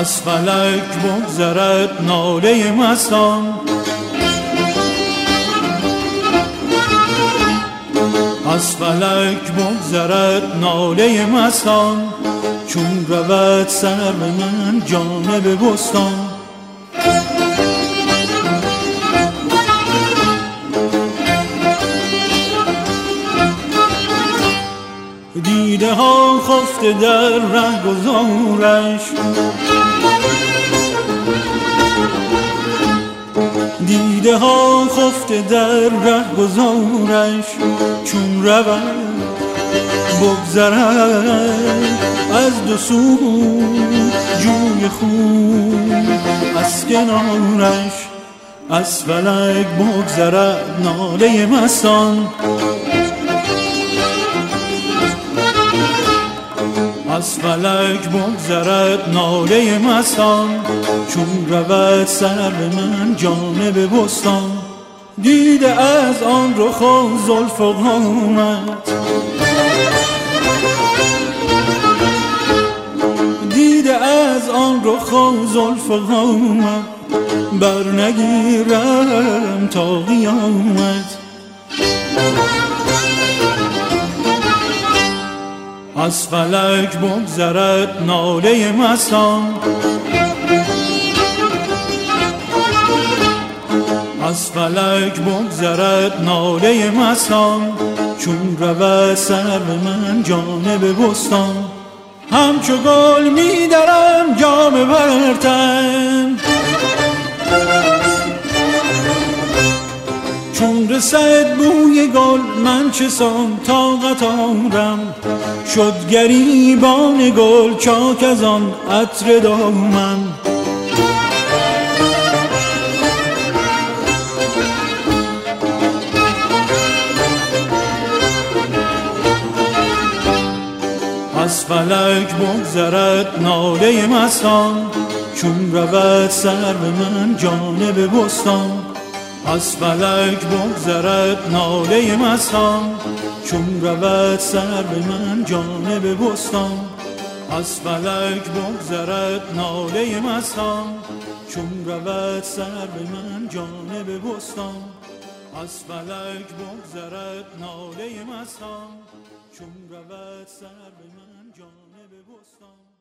از فلک بگذرد ناله مستان. از فلک بگذرد ناله مستان. چون رود سر من جانب بستان. دیده ها خفته در ره گذارش دیده ها خفته در ره گذارش چون رود بگذرد از دو سو جوی خون. از کنارش از فلک بگذرد ناله مستان. از فلک بگذرد ناله مستان چون رود سر من جانب بستان. دیده از آن رخ و زلف و دیده از آن رخ و زلف و بر نگیرم تا قیامت. از فلک بگذرد ناله مستان. از فلک بگذرد ناله مستان. چون رود سر من جانب بستان. همچو گل میدرم جام برتن. چون رسد بوی من چه سان طاقت آرم شد گریبان گل چاک از آن عطر دامن. از فلک بگذرد ناله مستان چون رود سر من جانب بستان. از فلک بگذرد ناله مستان چون رود سر به من جانب بستان. از فلک بگذرد ناله مستان چون رود سر به من جانب بستان. از فلک بگذرد ناله مستان چون رود سر به من جانب بستان.